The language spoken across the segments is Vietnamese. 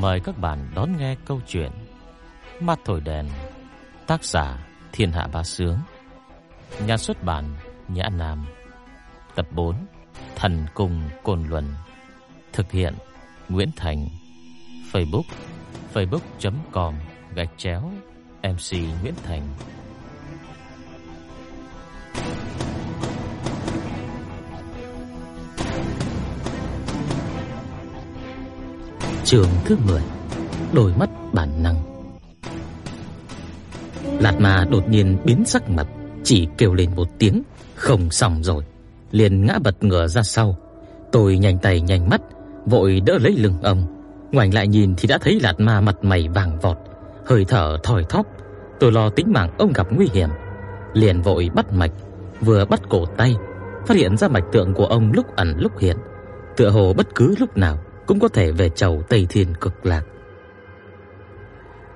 Mời các bạn đón nghe câu chuyện Mắt thổi đèn, Tác giả Thiên Hạ Bá Sướng. Nhà xuất bản Nhã Nam. Tập 4 Thần Cùng Cồn Luân. Thực hiện Nguyễn Thành. Facebook facebook.com gạch chéo MC Nguyễn Thành. Trường thứ 10 đổi mắt bản năng. Lạt ma đột nhiên biến sắc mặt, Chỉ kêu lên một tiếng, Không xong rồi. Liền ngã bật ngửa ra sau. Tôi nhanh tay nhanh mắt, Vội đỡ lấy lưng ông. Ngoảnh lại nhìn thì đã thấy lạt ma mặt mày vàng vọt, Hơi thở thòi thóp. Tôi lo tính mạng ông gặp nguy hiểm. Liền vội bắt mạch, Vừa bắt cổ tay, Phát hiện ra mạch tượng của ông lúc ẩn lúc hiện. Tựa hồ bất cứ lúc nào cũng có thể về chầu Tây Thiên cực lạc.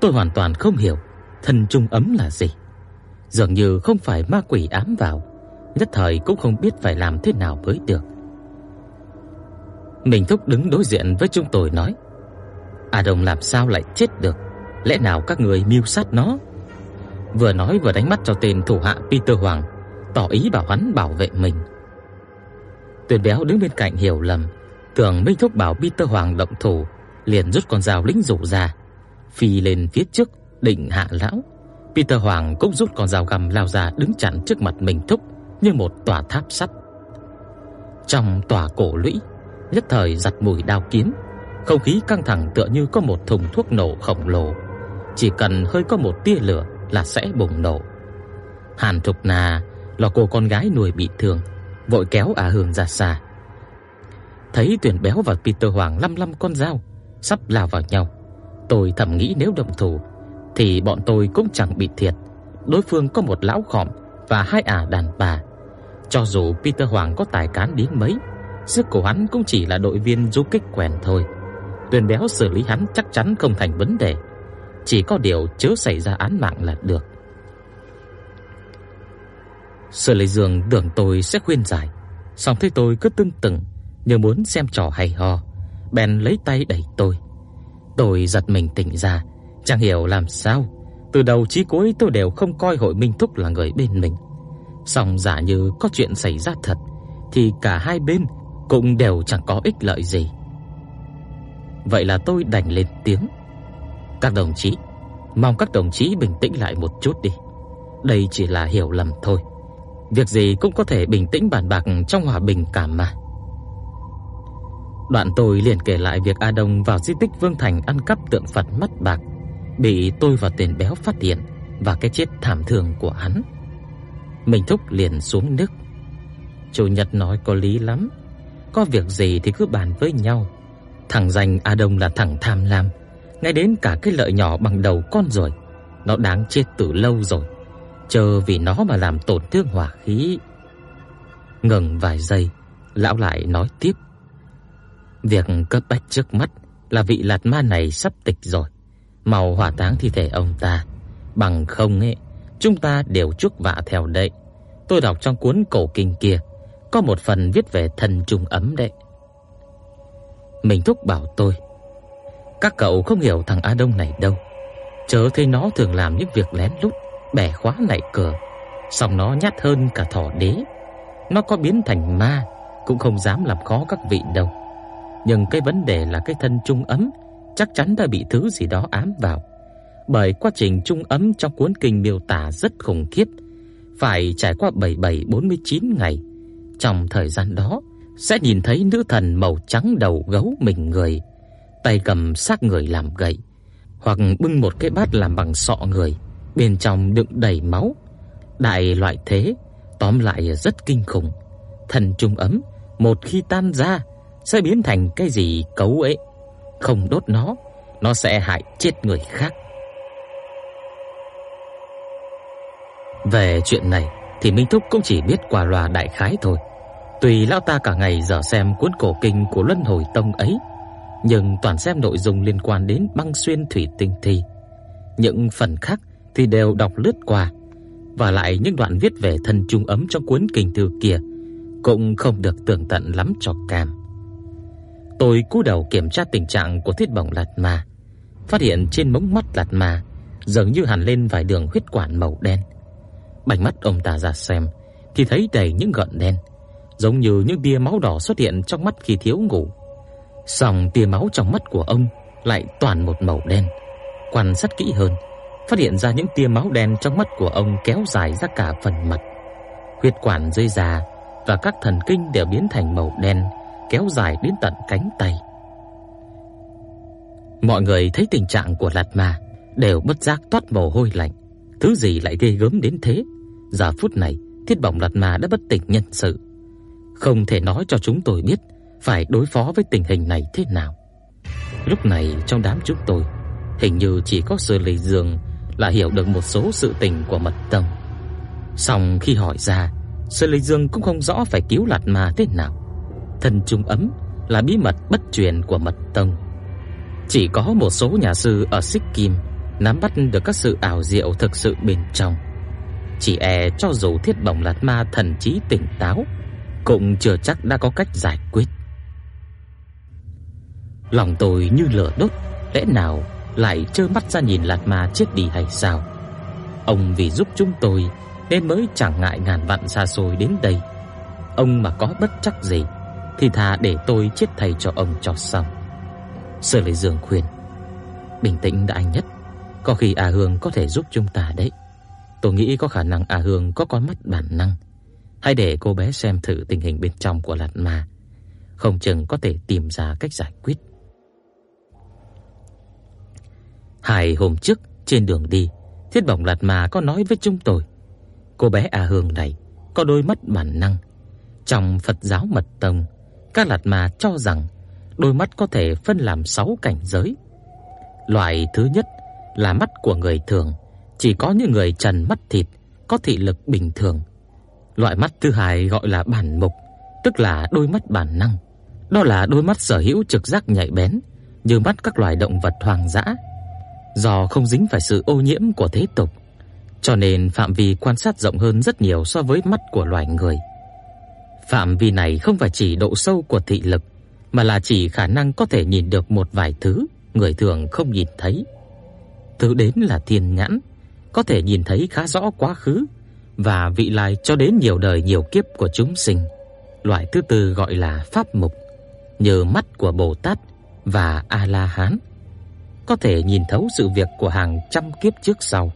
Tôi hoàn toàn không hiểu thần trung ấm là gì. Dường như không phải ma quỷ ám vào, nhất thời cũng không biết phải làm thế nào mới được. Mình thúc đứng đối diện với chúng tôi nói: "A Đồng làm sao lại chết được? Lẽ nào các người mưu sát nó?" Vừa nói vừa đánh mắt cho tên thủ hạ Peter Hoàng, tỏ ý bảo hắn bảo vệ mình. Tuyền Béo đứng bên cạnh hiểu lầm, Tưởng Minh Thúc bảo Peter Hoàng động thủ, liền rút con dao lính rủ ra, phi lên phía trước định hạ lão. Peter Hoàng cũng rút con dao găm lao ra đứng chặn trước mặt Minh Thúc như một tòa tháp sắt. Trong tòa cổ lũy, nhất thời giật mùi đao kiếm, không khí căng thẳng tựa như có một thùng thuốc nổ khổng lồ, chỉ cần hơi có một tia lửa là sẽ bùng nổ. Hàn Thục Na là cô con gái nuôi bị thương, vội kéo A Hương ra xa Thấy Tuyển Béo và Peter Hoàng lăm lăm con dao sắp lao vào nhau, tôi thầm nghĩ nếu động thủ thì bọn tôi cũng chẳng bị thiệt. Đối phương có một lão khòm và hai ả đàn bà. Cho dù Peter Hoàng có tài cán đến mấy, sức của hắn cũng chỉ là đội viên du kích quèn thôi. Tuyển Béo xử lý hắn chắc chắn không thành vấn đề, chỉ có điều chớ xảy ra án mạng là được. Sở Lệ Dương tưởng tôi sẽ khuyên giải, song thấy tôi cứ tưng tửng như muốn xem trò hay ho, bèn lấy tay đẩy tôi. Tôi giật mình tỉnh ra, chẳng hiểu làm sao, từ đầu chí cuối tôi đều không coi Hội Minh Thúc là người bên mình. Song giả như có chuyện xảy ra thật thì cả hai bên cũng đều chẳng có ích lợi gì. Vậy là tôi đành lên tiếng. Các đồng chí, mong các đồng chí bình tĩnh lại một chút đi. Đây chỉ là hiểu lầm thôi. Việc gì cũng có thể bình tĩnh bàn bạc trong hòa bình cả mà. Đoạn tôi liền kể lại việc A Đông vào di tích Vương Thành ăn cắp tượng Phật mắt bạc, bị tôi và tên béo phát hiện và cái chết thảm thương của hắn. Mình thúc liền xuống nước. Chủ Nhật nói có lý lắm, có việc gì thì cứ bàn với nhau. Thằng danh A Đông là thằng tham lam, ngay đến cả cái lợi nhỏ bằng đầu con rồi, nó đáng chết từ lâu rồi. Chờ vì nó mà làm tổn thương hỏa khí. Ngừng vài giây, lão lại nói tiếp. Việc cấp bách trước mắt là vị lạt ma này sắp tịch rồi, mau hỏa táng thi thể ông ta, bằng không ấy chúng ta đều chuốc vạ theo đấy. Tôi đọc trong cuốn cổ kinh kia có một phần viết về thần trùng ấm đấy. Mình thúc bảo tôi, các cậu không hiểu thằng A Đông này đâu. Chớ thấy nó thường làm những việc lén lút, bẻ khóa lại cửa, xong nó nhát hơn cả thỏ đế. Nó có biến thành ma cũng không dám làm khó các vị đâu. Nhưng cái vấn đề là cái thân trung ấm chắc chắn đã bị thứ gì đó ám vào. Bởi quá trình trung ấm trong cuốn kinh miêu tả rất khủng khiếp, phải trải qua 7749 ngày. Trong thời gian đó sẽ nhìn thấy nữ thần màu trắng đầu gấu mình người, tay cầm xác người làm gậy, hoặc bưng một cái bát làm bằng sọ người, bên trong đựng đầy máu. Đại loại thế, tóm lại rất kinh khủng. Thần trung ấm một khi tan ra sẽ biến thành cái gì cấu ấy. Không đốt nó, nó sẽ hại chết người khác. Về chuyện này thì Minh Thúc cũng chỉ biết qua loa đại khái thôi. Tùy lão ta cả ngày dở xem cuốn cổ kinh của Luân Hồi Tông ấy, nhưng toàn xem nội dung liên quan đến băng xuyên thủy tinh thi. Những phần khác thì đều đọc lướt qua, và lại những đoạn viết về thân trung ấm trong cuốn kinh thư kia cũng không được tường tận lắm cho cam. Tôi cúi đầu kiểm tra tình trạng của thiết bổng lạt ma, phát hiện trên mống mắt lạt mà dường như hằn lên vài đường huyết quản màu đen. Bành mắt ông ta ra xem thì thấy đầy những gợn đen, giống như những tia máu đỏ xuất hiện trong mắt khi thiếu ngủ. Song tia máu trong mắt của ông lại toàn một màu đen. Quan sát kỹ hơn, phát hiện ra những tia máu đen trong mắt của ông kéo dài ra cả phần mặt. Huyết quản dây già và các thần kinh đều biến thành màu đen, kéo dài đến tận cánh tay. Mọi người thấy tình trạng của Lạt Ma đều bất giác toát mồ hôi lạnh. Thứ gì lại ghê gớm đến thế? Giờ phút này, Thiết Bổng Lạt Ma đã bất tỉnh nhân sự. Không thể nói cho chúng tôi biết phải đối phó với tình hình này thế nào. Lúc này trong đám chúng tôi, hình như chỉ có Sơ Lệ Dương là hiểu được một số sự tình của Mật Tông. Song khi hỏi ra, Sơ Lệ Dương cũng không rõ phải cứu Lạt Ma thế nào. Thần trung ấm là bí mật bất truyền của Mật Tông. Chỉ có một số nhà sư ở Xích Kim nắm bắt được các sự ảo diệu thực sự bên trong. Chỉ e cho dù Thiết Bổng Lạt Ma thần trí tỉnh táo, cũng chưa chắc đã có cách giải quyết. Lòng tôi như lửa đốt, lẽ nào lại trơ mắt ra nhìn Lạt Ma chết đi hay sao? Ông vì giúp chúng tôi nên mới chẳng ngại ngàn vạn xa xôi đến đây. Ông mà có bất chắc gì thì thà để tôi chết thay cho ông cho xong. Sở Lệ Dương khuyên, bình tĩnh đã anh nhất, có khi A Hương có thể giúp chúng ta đấy. Tôi nghĩ có khả năng A Hương có con mắt bản năng. Hãy để cô bé xem thử tình hình bên trong của Lạt Ma, không chừng có thể tìm ra cách giải quyết. Hai hôm trước trên đường đi, Thiết Bổng Lạt Ma có nói với chúng tôi, cô bé A Hương này có đôi mắt bản năng. Trong Phật giáo Mật tông, các Lạt Ma cho rằng đôi mắt có thể phân làm 6 cảnh giới. Loại thứ nhất là mắt của người thường, chỉ có những người trần mắt thịt có thị lực bình thường. Loại mắt thứ hai gọi là bản mục, tức là đôi mắt bản năng. Đó là đôi mắt sở hữu trực giác nhạy bén, như mắt các loài động vật hoang dã. Do không dính phải sự ô nhiễm của thế tục, cho nên phạm vi quan sát rộng hơn rất nhiều so với mắt của loài người. Phạm vi này không phải chỉ độ sâu của thị lực, mà là chỉ khả năng có thể nhìn được một vài thứ người thường không nhìn thấy. Thứ đến là thiên nhãn, có thể nhìn thấy khá rõ quá khứ và vị lai cho đến nhiều đời nhiều kiếp của chúng sinh. Loại thứ tư gọi là pháp mục, nhờ mắt của Bồ Tát và A La Hán, có thể nhìn thấu sự việc của hàng trăm kiếp trước sau.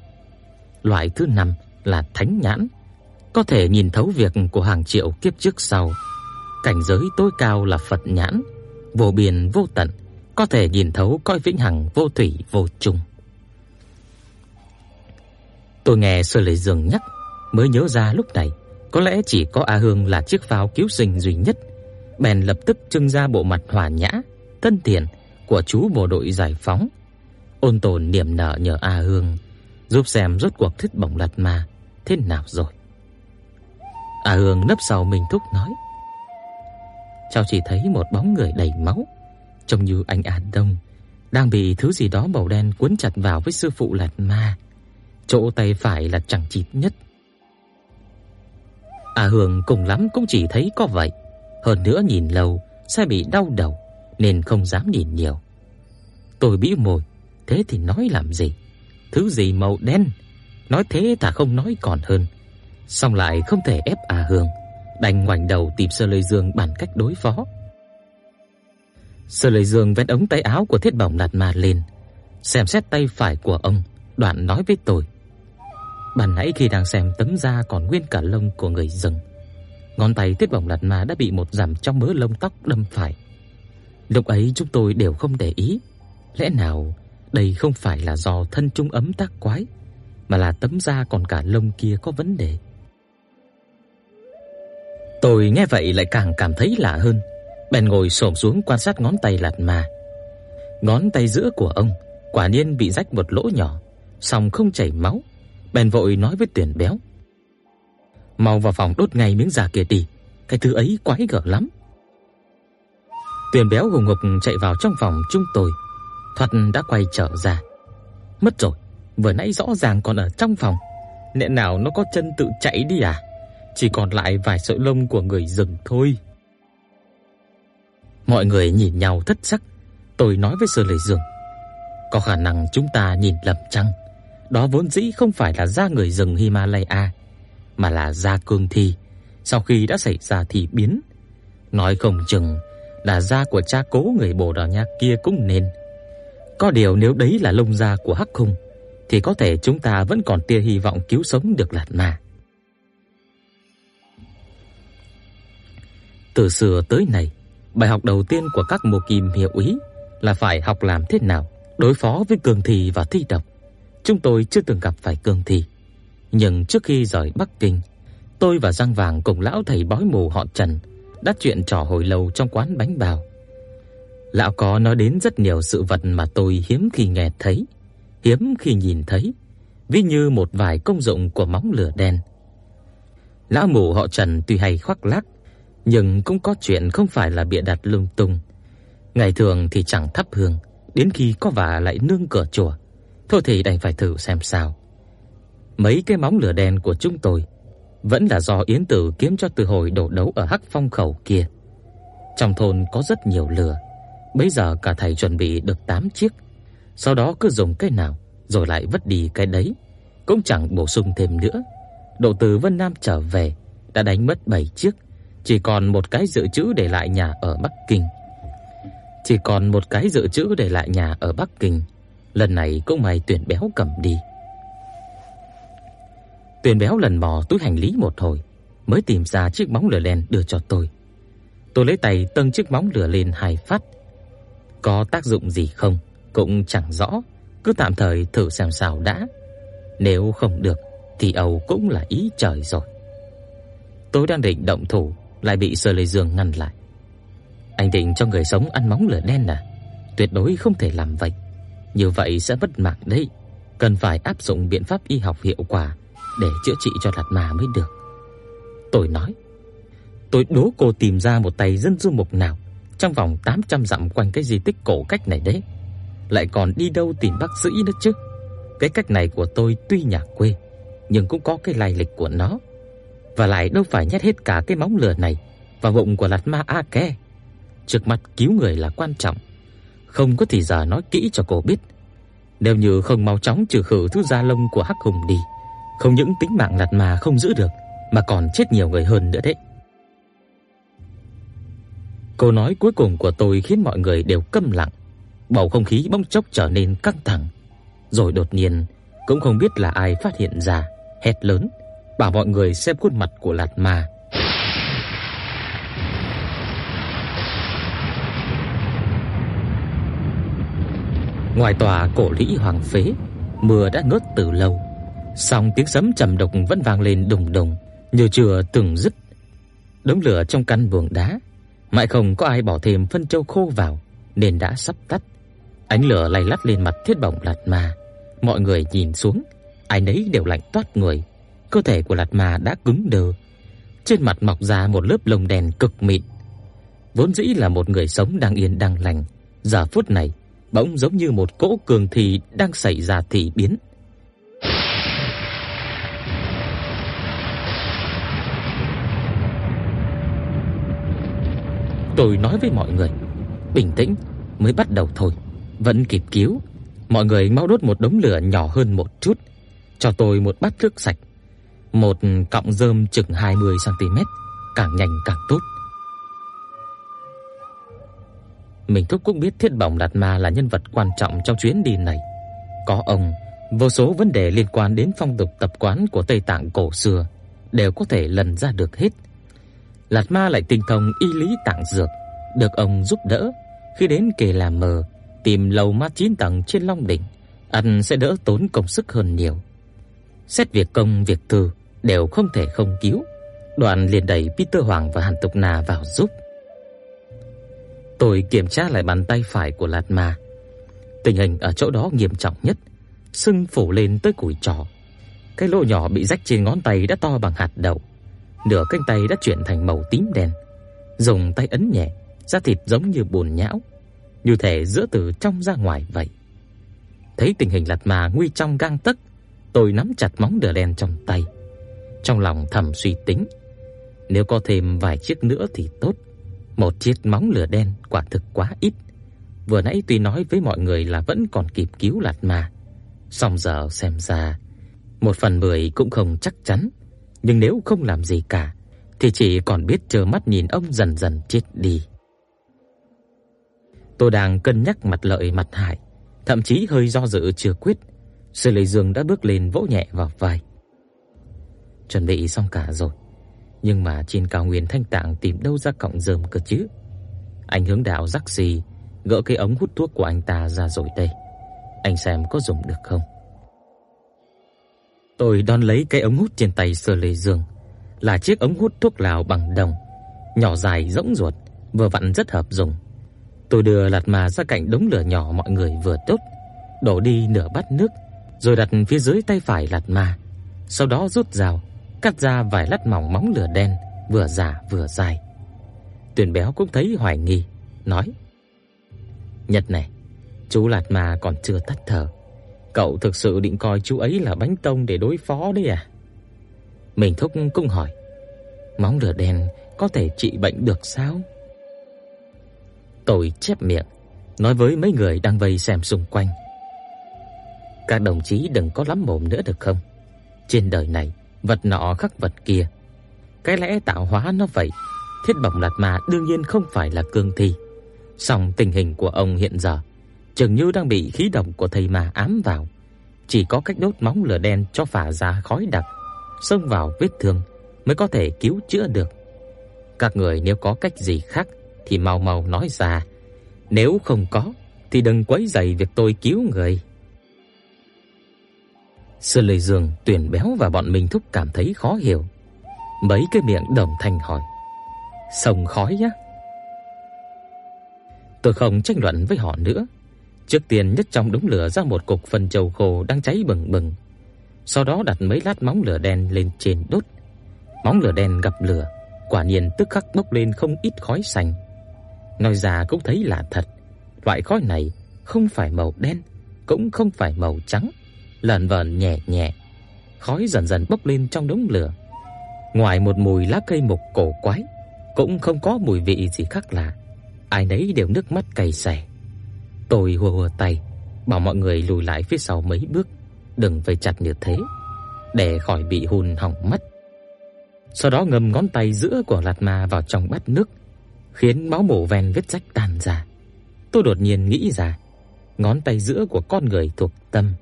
Loại thứ năm là thánh nhãn, có thể nhìn thấu việc của hàng triệu kiếp trước sau. Cảnh giới tối cao là Phật nhãn, vô biên vô tận, có thể nhìn thấu coi vĩnh hằng vô thủy vô chung. Tôi nghe Sơ Lệ Dương nhắc mới nhớ ra lúc này, có lẽ chỉ có A Hương là chiếc pháo cứu sinh duy nhất. Bèn lập tức trưng ra bộ mặt hòa nhã, thân thiện của chú bộ đội giải phóng. Ôn tồn niềm nở nhờ A Hương giúp xem rốt cuộc thích bổng lật mà thế nào rồi. À A Hương nấp sau mình thúc nói: Cháu chỉ thấy một bóng người đầy máu, trông như anh A Đông đang bị thứ gì đó màu đen cuốn chặt vào với sư phụ Lạt Ma. Chỗ tay phải là chẳng chịt nhất. À A Hương cùng lắm cũng chỉ thấy có vậy, hơn nữa nhìn lâu sẽ bị đau đầu nên không dám nhìn nhiều. Tôi bĩu môi, thế thì nói làm gì? Thứ gì màu đen? Nói thế ta không nói còn hơn song lại không thể ép A Hương đành ngoảnh đầu tìm Sơ Lôi Dương bàn cách đối phó. Sơ Lôi Dương vén ống tay áo của Thiết Bổng Lạt Ma lên, xem xét tay phải của ông, đoạn nói với tôi: "Ban nãy khi đang xem tấm da còn nguyên cả lông của người rừng, ngón tay Thiết Bổng Lạt Ma đã bị một rằm trong mớ lông tóc đâm phải. Lúc ấy chúng tôi đều không để ý, lẽ nào đây không phải là do thân trung ấm tác quái, mà là tấm da còn cả lông kia có vấn đề?" Tôi nghe vậy lại càng cảm thấy lạ hơn, bèn ngồi xổm xuống quan sát ngón tay lạt mà. Ngón tay giữa của ông quả nhiên bị rách một lỗ nhỏ, song không chảy máu, bèn vội nói với Tuyển Béo: "Mau vào phòng đốt ngay miếng da kia đi, cái thứ ấy quái gở lắm." Tuyển Béo hùng hục chạy vào trong phòng chúng tôi, thoạt đã quay trở ra. Mất rồi, vừa nãy rõ ràng còn ở trong phòng, lẽ nào nó có chân tự chạy đi à? Chỉ còn lại vài sợi lông của người rừng thôi. Mọi người nhìn nhau thất sắc, tôi nói với Sở Lệ Dương: Có khả năng chúng ta nhìn lầm chăng? Đó vốn dĩ không phải là da người rừng Himalaya, mà là da cương thi sau khi đã xảy ra thì biến. Nói không chừng là da của cha cố người Bồ Đào Nha kia cũng nên. Có điều nếu đấy là lông da của Hắc Hùng thì có thể chúng ta vẫn còn tia hy vọng cứu sống được Lạt Ma. Từ xưa tới nay, bài học đầu tiên của các mùa kim hiệu ý là phải học làm thế nào đối phó với cường thị và thi độc. Chúng tôi chưa từng gặp phải cường thị nhưng trước khi rời Bắc Kinh, tôi và Giang Vàng cùng lão thầy bói mù họ Trần đã chuyện trò hồi lâu trong quán bánh bao. Lão có nói đến rất nhiều sự vật mà tôi hiếm khi nghe thấy, hiếm khi nhìn thấy, ví như một vài công dụng của móng lửa đen. Lão mù họ Trần tuy hay khoác lác, nhưng cũng có chuyện không phải là bịa đặt lung tung. Ngày thường thì chẳng thắp hương, đến khi có vả lại nương cửa chùa. Thôi thì đành phải thử xem sao. Mấy cái móng lửa đen của chúng tôi vẫn là do Yến Tử kiếm cho từ hồi đổ đấu ở Hắc Phong khẩu kia. Trong thôn có rất nhiều lửa, bây giờ cả thầy chuẩn bị được 8 chiếc, sau đó cứ dùng cái nào rồi lại vứt đi cái đấy, cũng chẳng bổ sung thêm nữa. Đỗ từ Vân Nam trở về đã đánh mất 7 chiếc, chỉ còn một cái dự trữ để lại nhà ở Bắc Kinh. Chỉ còn một cái dự trữ để lại nhà ở Bắc Kinh, lần này cũng may tuyển béo cầm đi. tuyển béo lần mò túi hành lý một hồi, mới tìm ra chiếc móng lửa đen đưa cho tôi. Tôi lấy tay tâng chiếc móng lửa lên hai phát. Có tác dụng gì không cũng chẳng rõ, cứ tạm thời thử xem sao đã. Nếu không được thì âu cũng là ý trời rồi. Tôi đang định động thủ lại bị Sở Lệ Dương ngăn lại. Anh định cho người sống ăn móng lửa đen à? Tuyệt đối không thể làm vậy. Như vậy sẽ mất mạng đấy. Cần phải áp dụng biện pháp y học hiệu quả để chữa trị cho Lạt Ma mới được. Tôi nói, tôi đố cô tìm ra một tay dân du mục nào trong vòng 800 dặm quanh cái di tích cổ cách này đấy. Lại còn đi đâu tìm bác sĩ nữa chứ? Cái cách này của tôi tuy nhà quê, nhưng cũng có cái lai lịch của nó. Và lại đâu phải nhét hết cả cái móng lửa này vào bụng của Lạt Ma A Ke. Trước mắt cứu người là quan trọng, không có thì giờ nói kỹ cho cô biết. Nếu như không mau chóng trừ khử thứ da lông của Hắc Hùng đi, không những tính mạng lạt ma không giữ được mà còn chết nhiều người hơn nữa đấy. Câu nói cuối cùng của tôi khiến mọi người đều câm lặng, bầu không khí bỗng chốc trở nên căng thẳng. Rồi đột nhiên, cũng không biết là ai phát hiện ra, hét lớn, bảo mọi người xem khuôn mặt của Lạt Ma. Ngoài tòa cổ lũy hoàng phế, mưa đã ngớt từ lâu. Song tiếng sấm trầm độc vẫn vang lên đùng đùng, như chưa từng dứt. Đống lửa trong căn buồng đá, mãi không có ai bỏ thêm phân châu khô vào nên đã sắp tắt. Ánh lửa lay lắt lên mặt thiết bổng Lạt Ma. Mọi người nhìn xuống, ai nấy đều lạnh toát người. Cơ thể của Lạt Ma đã cứng đờ. Trên mặt mọc ra một lớp lông đen cực mịn. Vốn dĩ là một người sống đang yên đang lành, giờ phút này bỗng giống như một cỗ cường thì đang xảy ra thị biến. Tôi nói với mọi người, bình tĩnh, mới bắt đầu thôi, vẫn kịp cứu. Mọi người mau đốt một đống lửa nhỏ hơn một chút, cho tôi một bát nước sạch, một cọng rơm chừng 20 cm, càng nhanh càng tốt. Mình thúc cũng biết Thiết Bổng Đạt Ma là nhân vật quan trọng trong chuyến đi này. Có ông, vô số vấn đề liên quan đến phong tục tập quán của Tây Tạng cổ xưa đều có thể lần ra được hết. Lạt Ma lại tinh thông y lý tạng dược, được ông giúp đỡ khi đến kề làm mờ tìm lầu ma chín tầng trên Long đỉnh, ăn sẽ đỡ tốn công sức hơn nhiều. Xét việc công việc tư đều không thể không cứu. Đoàn liền đẩy Peter Hoàng và Hàn Tục Na vào giúp. Tôi kiểm tra lại bàn tay phải của Lạt Ma. Tình hình ở chỗ đó nghiêm trọng nhất, sưng phủ lên tới cùi trỏ. Cái lỗ nhỏ bị rách trên ngón tay đã to bằng hạt đậu nửa cánh tay đã chuyển thành màu tím đen. Dùng tay ấn nhẹ, da thịt giống như bùn nhão, như thể giữa từ trong ra ngoài vậy. Thấy tình hình Lạt Ma nguy trong gang tấc, tôi nắm chặt móng đờ đen trong tay. Trong lòng thầm suy tính, nếu có thêm vài chiếc nữa thì tốt. Một chiếc móng lửa đen quả thực quá ít. Vừa nãy tuy nói với mọi người là vẫn còn kịp cứu Lạt mà song giờ xem ra một phần mười cũng không chắc chắn, nhưng nếu không làm gì cả thì chỉ còn biết trơ mắt nhìn ông dần dần chết đi. Tôi đang cân nhắc mặt lợi mặt hại, thậm chí hơi do dự chưa quyết, Sư Lệ Dương đã bước lên vỗ nhẹ vào vai. Chuẩn bị xong cả rồi, nhưng mà trên cao nguyên thanh tạng tìm đâu ra cọng rơm cơ chứ? Anh hướng đạo rắc gì gỡ cái ống hút thuốc của anh ta ra rồi đây. Anh xem có dùng được không? Tôi đón lấy cái ống hút trên tay Sơ Lệ Dương, là chiếc ống hút thuốc lào bằng đồng, nhỏ dài rỗng ruột, vừa vặn rất hợp dùng. Tôi đưa lạt mà ra cạnh đống lửa nhỏ mọi người vừa tốt, đổ đi nửa bát nước, rồi đặt phía dưới tay phải lạt mà. Sau đó rút dao, cắt ra vài lát mỏng móng lửa đen, vừa giả vừa dài. Tuyền béo cũng thấy hoài nghi, nói: "Nhật này, chú lạt mà còn chưa tắt thở. Cậu thực sự định coi chú ấy là bánh tông để đối phó đấy à?" Mình thúc cũng hỏi: "Móng lửa đen có thể trị bệnh được sao?" Tôi chép miệng, nói với mấy người đang vây xem xung quanh. Các đồng chí đừng có lắm mồm nữa được không? Trên đời này, vật nọ khắc vật kia. Cái lẽ tạo hóa nó vậy, thiết bổng lạt mà đương nhiên không phải là cương thi. Song tình hình của ông hiện giờ dường như đang bị khí độc của thầy ma ám vào, chỉ có cách đốt móng lửa đen cho phả ra khói đặc, xông vào vết thương mới có thể cứu chữa được. Các người nếu có cách gì khác thì mau mau nói ra, nếu không có thì đừng quấy rầy việc tôi cứu người. Sư Lệ Dương, Tuyển Béo và bọn mình thúc cảm thấy khó hiểu. Mấy cái miệng đồng thanh hỏi: "Sông khói á?" Tôi không tranh luận với họ nữa. Trước tiên nhất trong đống lửa ra một cục phần châu khô đang cháy bừng bừng. Sau đó đặt mấy lát móng lửa đen lên trên đốt. Móng lửa đen gặp lửa, quả nhiên tức khắc bốc lên không ít khói xanh. Nói ra cũng thấy lạ thật, loại khói này không phải màu đen, cũng không phải màu trắng, lẩn vẩn nhẹ nhẹ, khói dần dần bốc lên trong đống lửa. Ngoài một mùi lá cây mục cổ quái, cũng không có mùi vị gì khác lạ. Ai nấy đều nước mắt cay xè. Tôi hùa hùa tay, bảo mọi người lùi lại phía sau mấy bước, đừng vây chặt như thế, để khỏi bị hùn hỏng mắt. Sau đó ngâm ngón tay giữa của Lạt Ma vào trong bát nước, khiến máu mủ ven vết rách tan ra. Tôi đột nhiên nghĩ ra, ngón tay giữa của con người thuộc tâm,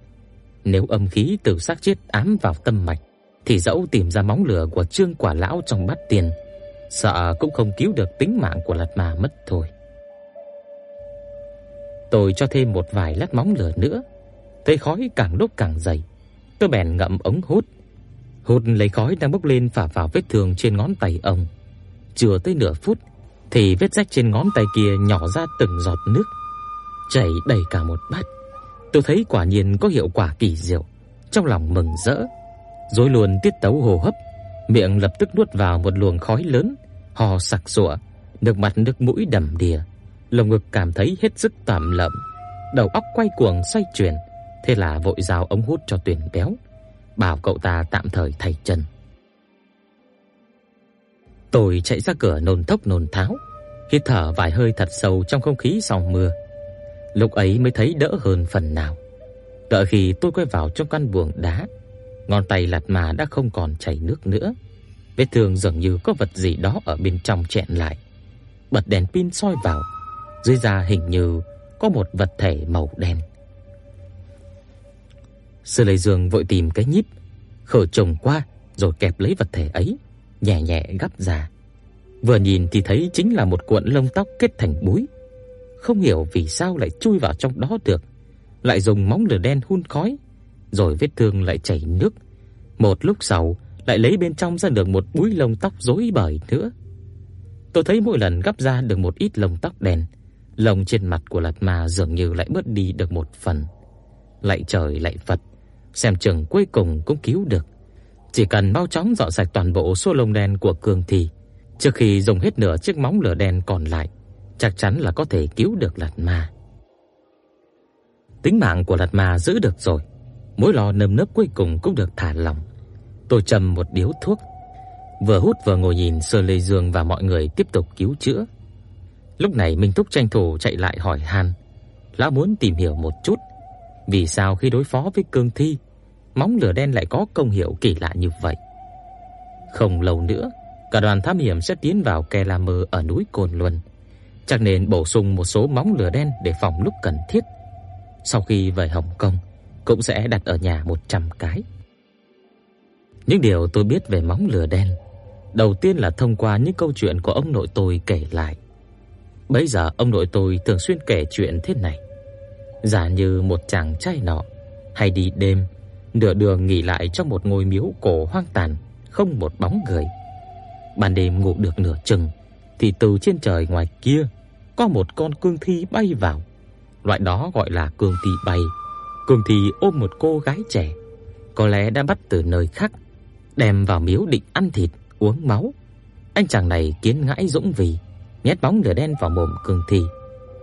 nếu âm khí từ xác chết ám vào tâm mạch, thì dẫu tìm ra móng lửa của Trương Quả lão trong bát tiền, sợ cũng không cứu được tính mạng của Lạt Ma mất thôi. Tôi cho thêm một vài lát móng lửa nữa, thấy khói càng đốt càng dày. Tôi bèn ngậm ống hút, hút lấy khói đang bốc lên phả vào vết thương trên ngón tay ông. Chưa tới nửa phút thì vết rách trên ngón tay kia nhỏ ra từng giọt nước, chảy đầy cả một bát. Tôi thấy quả nhiên có hiệu quả kỳ diệu, trong lòng mừng rỡ, rối luôn tiết tấu hô hấp, miệng lập tức nuốt vào một luồng khói lớn, ho sặc sụa, nước mặt nước mũi đầm đìa, lồng ngực cảm thấy hết sức tạm lậm, đầu óc quay cuồng xoay chuyển, thế là vội giao ống hút cho tuyền Béo, bảo cậu ta tạm thời thay chân. Tôi chạy ra cửa nôn thốc nôn tháo, hít thở vài hơi thật sâu trong không khí sau mưa. Lúc ấy mới thấy đỡ hơn phần nào. Đợi khi tôi quay vào trong căn buồng đá, ngón tay lạt mà đã không còn chảy nước nữa. Vết thương dường như có vật gì đó ở bên trong chẹn lại. Bật đèn pin soi vào, dưới da hình như có một vật thể màu đen. Sư Lệ Dương vội tìm cái nhíp, khở chồng qua rồi kẹp lấy vật thể ấy, nhẹ nhẹ gắp ra. Vừa nhìn thì thấy chính là một cuộn lông tóc kết thành búi. Không hiểu vì sao lại chui vào trong đó được, lại dùng móng lửa đen hun khói, rồi vết thương lại chảy nước. Một lúc sau, lại lấy bên trong ra được một búi lông tóc rối bời nữa. Tôi thấy mỗi lần gấp ra được một ít lông tóc đen, lông trên mặt của Lạt Ma dường như lại bớt đi được một phần. lại trời lại Phật, xem chừng cuối cùng cũng cứu được. Chỉ cần mau chóng dọn sạch toàn bộ số lông đen của cường thì, trước khi dùng hết nửa chiếc móng lửa đen còn lại, chắc chắn là có thể cứu được Lạt Ma. Tính mạng của Lạt Ma giữ được rồi, mối lo nơm nớp cuối cùng cũng được thả lỏng. Tôi châm một điếu thuốc, vừa hút vừa ngồi nhìn Sơ Lê Dương và mọi người tiếp tục cứu chữa. Lúc này Minh Túc tranh thủ chạy lại hỏi han, lão muốn tìm hiểu một chút vì sao khi đối phó với cương thi, móng lửa đen lại có công hiệu kỳ lạ như vậy. Không lâu nữa, cả đoàn thám hiểm sẽ tiến vào Kelamer la mơ ở núi Cồn Luân. Chắc nên bổ sung một số móng lửa đen để phòng lúc cần thiết. Sau khi về Hồng Kông, cũng sẽ đặt ở nhà 100 cái. Những điều tôi biết về móng lửa đen, đầu tiên là thông qua những câu chuyện của ông nội tôi kể lại. Bấy giờ ông nội tôi thường xuyên kể chuyện thế này. Giả như một chàng trai nọ hay đi đêm, nửa đường nghỉ lại trong một ngôi miếu cổ hoang tàn, không một bóng người. Ban đêm ngủ được nửa chừng thì từ trên trời ngoài kia có một con cương thi bay vào. Loại đó gọi là cương thi bay. Cương thi ôm một cô gái trẻ, có lẽ đã bắt từ nơi khác, đem vào miếu định ăn thịt, uống máu. Anh chàng này kiến ngãi dũng vì, nhét bóng lửa đen vào mồm cương thi.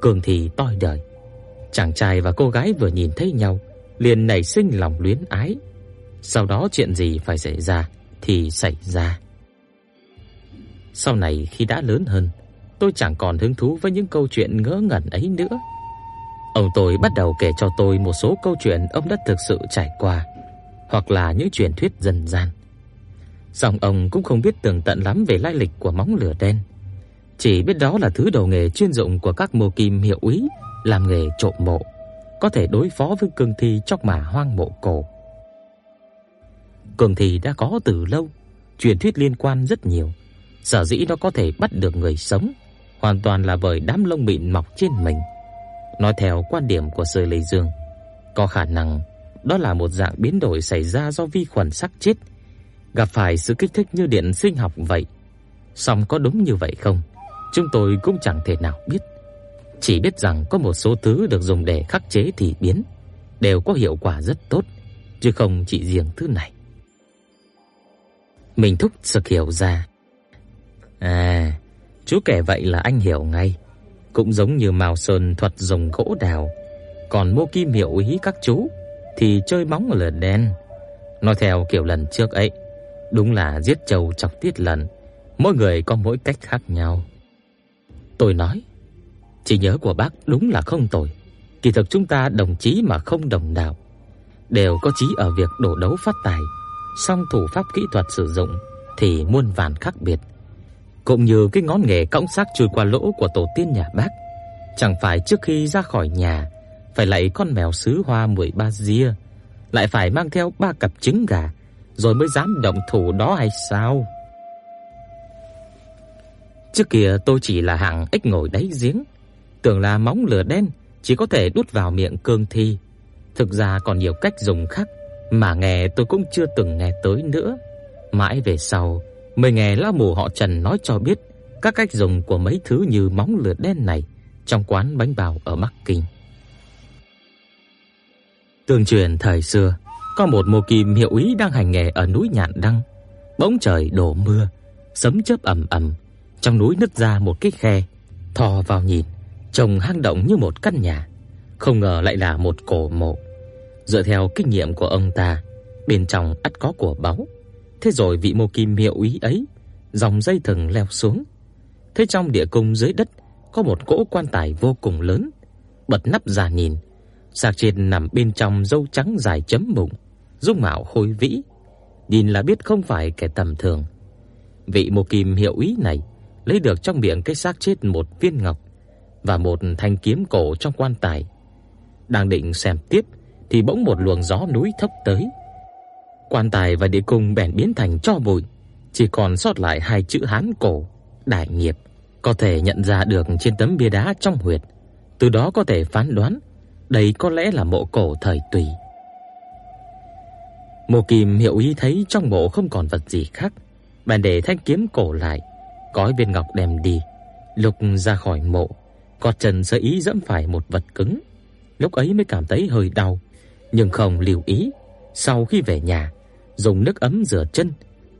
Cương thi toi đời. Chàng trai và cô gái vừa nhìn thấy nhau, liền nảy sinh lòng luyến ái. Sau đó chuyện gì phải xảy ra thì xảy ra. Sau này khi đã lớn hơn, tôi chẳng còn hứng thú với những câu chuyện ngớ ngẩn ấy nữa. Ông tôi bắt đầu kể cho tôi một số câu chuyện ông đã thực sự trải qua, hoặc là những truyền thuyết dân gian. Song ông cũng không biết tường tận lắm về lai lịch của móng lửa đen, chỉ biết đó là thứ đồ nghề chuyên dụng của các mô kim hiệu úy làm nghề trộm mộ, có thể đối phó với cương thi chóc mả hoang mộ cổ. Cương thi đã có từ lâu, truyền thuyết liên quan rất nhiều. Sở dĩ nó có thể bắt được người sống, hoàn toàn là bởi đám lông mịn mọc trên mình. Nói theo quan điểm của Sơ Lệ Dương, có khả năng đó là một dạng biến đổi xảy ra do vi khuẩn xác chết gặp phải sự kích thích như điện sinh học vậy. Song có đúng như vậy không? Chúng tôi cũng chẳng thể nào biết. Chỉ biết rằng có một số thứ được dùng để khắc chế thì biến đều có hiệu quả rất tốt, chứ không chỉ riêng thứ này. Mình thúc sực hiểu ra. À, chú kể vậy là anh hiểu ngay. Cũng giống như Mao Sơn thuật dùng gỗ đào, còn Mô Kim hiểu ý các chú thì chơi bóng lửa đen. Nói theo kiểu lần trước ấy, đúng là giết trâu chọc tiết lần, mỗi người có mỗi cách khác nhau. Tôi nói, Trí nhớ của bác đúng là không tồi. Kỳ thực chúng ta đồng chí mà không đồng đạo, đều có chí ở việc đổ đấu phát tài, song thủ pháp kỹ thuật sử dụng thì muôn vàn khác biệt. Cũng như cái ngón nghề cõng xác chui qua lỗ của tổ tiên nhà bác, chẳng phải trước khi ra khỏi nhà phải lạy con mèo sứ hoa 13 ria, lại phải mang theo ba cặp trứng gà rồi mới dám động thủ đó hay sao? Trước kia tôi chỉ là hạng ếch ngồi đáy giếng, tưởng là móng lửa đen chỉ có thể đút vào miệng cương thi. Thực ra còn nhiều cách dùng khác mà nghe tôi cũng chưa từng nghe tới nữa. Mãi về sau mới nghe lão mù họ Trần nói cho biết các cách dùng của mấy thứ như móng lửa đen này trong quán bánh bao ở Bắc Kinh. Tương truyền thời xưa, có một mô kim hiệu úy đang hành nghề ở núi Nhạn Đăng. Bỗng trời đổ mưa, sấm chớp ầm ầm, trong núi nứt ra một cái khe, thò vào nhìn, trông hang động như một căn nhà, không ngờ lại là một cổ mộ. Dựa theo kinh nghiệm của ông ta, bên trong ắt có của báu. Thế rồi vị Mộ Kim hiệu úy ấy, dòng dây thừng leo xuống. Thế trong địa cung dưới đất có một cỗ quan tài vô cùng lớn, bật nắp ra nhìn, xác chết nằm bên trong râu trắng dài chấm bụng, dung mạo khôi vĩ, nhìn là biết không phải kẻ tầm thường. Vị Mộ Kim Hiệu úy này lấy được trong miệng cái xác chết một viên ngọc và một thanh kiếm cổ trong quan tài. Đang định xem tiếp thì bỗng một luồng gió núi thốc tới. Quan tài và địa cung bèn biến thành tro bụi, chỉ còn sót lại hai chữ Hán cổ, Đại nghiệp, có thể nhận ra được trên tấm bia đá trong huyệt. Từ đó có thể phán đoán đây có lẽ là mộ cổ thời Tùy. Mộ Kim hiểu ý thấy trong mộ không còn vật gì khác, bèn để thanh kiếm cổ lại, cõi viên ngọc đem đi. Lục ra khỏi mộ, có chân sơ ý dẫm phải một vật cứng. Lúc ấy mới cảm thấy hơi đau, nhưng không lưu ý. Sau khi về nhà, dùng nước ấm rửa chân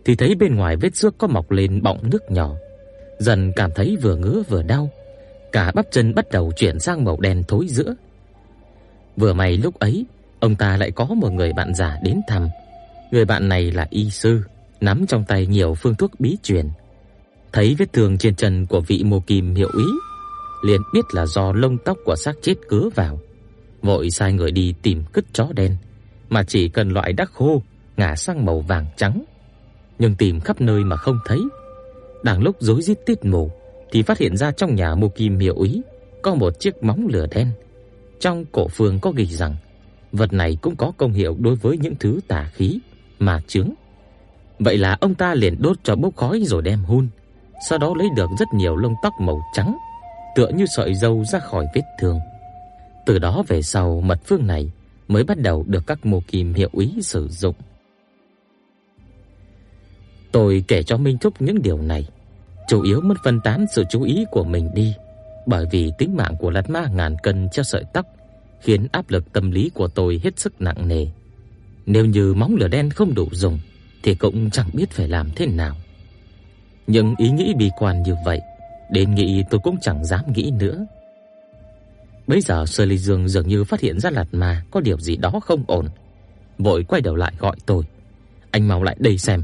thì thấy bên ngoài vết xước có mọc lên bọng nước nhỏ. Dần cảm thấy vừa ngứa vừa đau, cả bắp chân bắt đầu chuyển sang màu đen thối rữa. Vừa may lúc ấy, ông ta lại có một người bạn già đến thăm. Người bạn này là y sư, nắm trong tay nhiều phương thuốc bí truyền. Thấy vết thương trên chân của vị Mộ Kim hiệu ý, liền biết là do lông tóc của xác chết cứa vào, vội sai người đi tìm cứt chó đen, mà chỉ cần loại đã khô, ngả sang màu vàng trắng. Nhưng tìm khắp nơi mà không thấy. Đang lúc rối rít tít mù thì phát hiện ra trong nhà Mộ Kim Miểu Úy có một chiếc móng lửa đen. Trong cổ phương có ghi rằng vật này cũng có công hiệu đối với những thứ tà khí mà chướng. Vậy là ông ta liền đốt cho bốc khói rồi đem hun, sau đó lấy được rất nhiều lông tóc màu trắng, tựa như sợi râu ra khỏi vết thương. Từ đó về sau mật phương này mới bắt đầu được các mô kim hiệu úy sử dụng. Tôi kể cho Minh Thúc những điều này, chủ yếu muốn phân tán sự chú ý của mình đi, bởi vì tính mạng của Lạt Ma ngàn cân treo sợi tóc, khiến áp lực tâm lý của tôi hết sức nặng nề. Nếu như móng lửa đen không đủ dùng thì cũng chẳng biết phải làm thế nào. Nhưng ý nghĩ bi quan như vậy, đến nghĩ tôi cũng chẳng dám nghĩ nữa. Bây giờ Sơ Ly Dương dường như phát hiện ra Lạt Ma có điều gì đó không ổn, vội quay đầu lại gọi tôi. Anh mau lại đây xem,